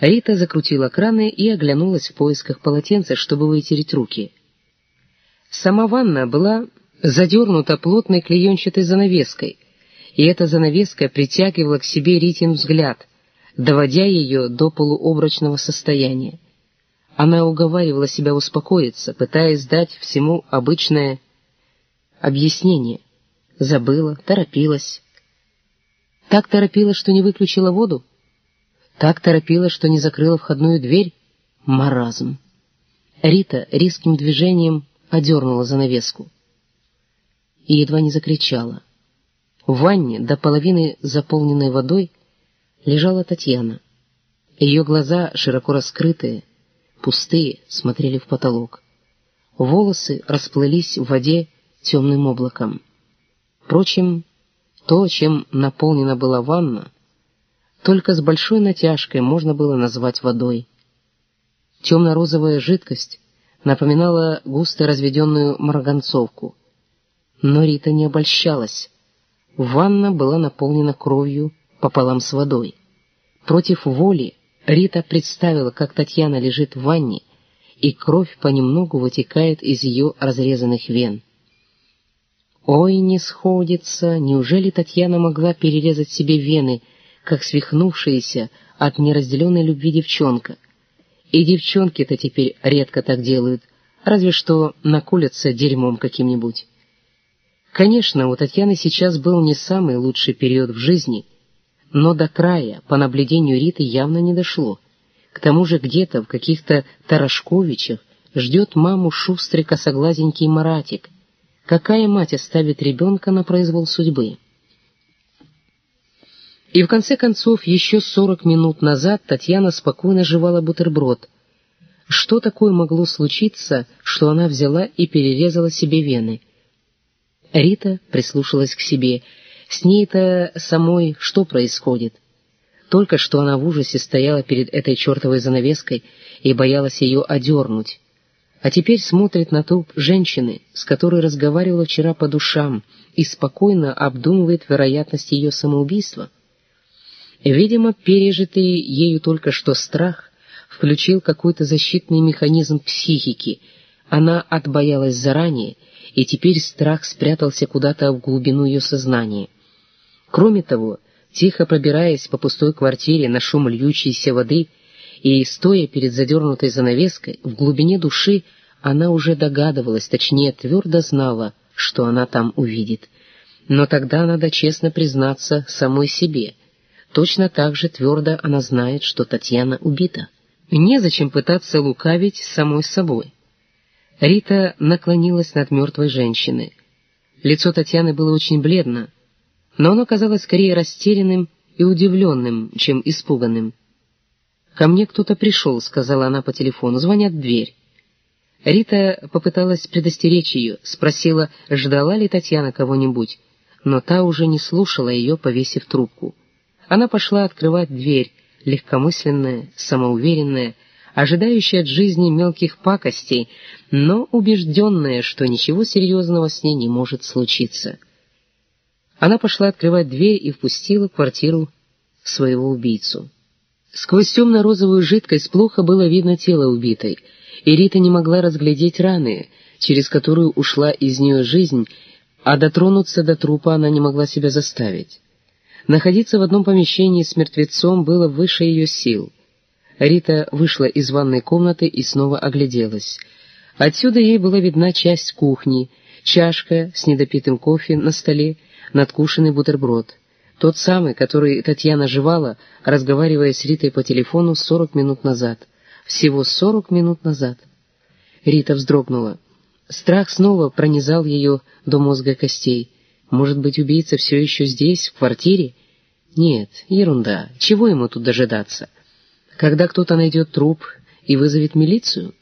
Рита закрутила краны и оглянулась в поисках полотенца, чтобы вытереть руки. Сама ванна была задернута плотной клеенчатой занавеской, и эта занавеска притягивала к себе Ритин взгляд, доводя ее до полуобрачного состояния. Она уговаривала себя успокоиться, пытаясь дать всему обычное объяснение. Забыла, торопилась. Так торопилась, что не выключила воду? Так торопилась, что не закрыла входную дверь? Маразм. Рита резким движением одернула занавеску и едва не закричала. В ванне, до половины заполненной водой, лежала Татьяна. Ее глаза, широко раскрытые, пустые, смотрели в потолок. Волосы расплылись в воде темным облаком. Впрочем, то, чем наполнена была ванна, только с большой натяжкой можно было назвать водой. Темно-розовая жидкость напоминала густо разведенную марганцовку. Но Рита не обольщалась. Ванна была наполнена кровью пополам с водой. Против воли Рита представила, как Татьяна лежит в ванне, и кровь понемногу вытекает из ее разрезанных вен. Ой, не сходится, неужели Татьяна могла перерезать себе вены, как свихнувшаяся от неразделенной любви девчонка? И девчонки-то теперь редко так делают, разве что наколятся дерьмом каким-нибудь. Конечно, у Татьяны сейчас был не самый лучший период в жизни, но до края, по наблюдению Риты, явно не дошло. К тому же где-то в каких-то Тарашковичах ждет маму шустрый косоглазенький Маратик. Какая мать оставит ребенка на произвол судьбы? И в конце концов, еще сорок минут назад Татьяна спокойно жевала бутерброд. Что такое могло случиться, что она взяла и перерезала себе вены? Рита прислушалась к себе. С ней-то самой что происходит? Только что она в ужасе стояла перед этой чертовой занавеской и боялась ее одернуть. А теперь смотрит на труп женщины, с которой разговаривала вчера по душам, и спокойно обдумывает вероятность ее самоубийства. Видимо, пережитый ею только что страх включил какой-то защитный механизм психики. Она отбоялась заранее и теперь страх спрятался куда-то в глубину ее сознания. Кроме того, тихо пробираясь по пустой квартире на шум льющейся воды и стоя перед задернутой занавеской, в глубине души она уже догадывалась, точнее твердо знала, что она там увидит. Но тогда надо честно признаться самой себе. Точно так же твердо она знает, что Татьяна убита. Незачем пытаться лукавить самой собой. Рита наклонилась над мертвой женщиной. Лицо Татьяны было очень бледно, но оно казалось скорее растерянным и удивленным, чем испуганным. «Ко мне кто-то пришел», — сказала она по телефону, — «звонят в дверь». Рита попыталась предостеречь ее, спросила, ждала ли Татьяна кого-нибудь, но та уже не слушала ее, повесив трубку. Она пошла открывать дверь, легкомысленная, самоуверенная, ожидающая от жизни мелких пакостей, но убежденная, что ничего серьезного с ней не может случиться. Она пошла открывать дверь и впустила в квартиру своего убийцу. Сквозь темно-розовую жидкость плохо было видно тело убитой, и Рита не могла разглядеть раны, через которую ушла из нее жизнь, а дотронуться до трупа она не могла себя заставить. Находиться в одном помещении с мертвецом было выше ее сил — Рита вышла из ванной комнаты и снова огляделась. Отсюда ей была видна часть кухни, чашка с недопитым кофе на столе, надкушенный бутерброд. Тот самый, который Татьяна жевала, разговаривая с Ритой по телефону сорок минут назад. Всего сорок минут назад. Рита вздрогнула. Страх снова пронизал ее до мозга костей. Может быть, убийца все еще здесь, в квартире? Нет, ерунда. Чего ему тут дожидаться? Когда кто-то найдет труп и вызовет милицию?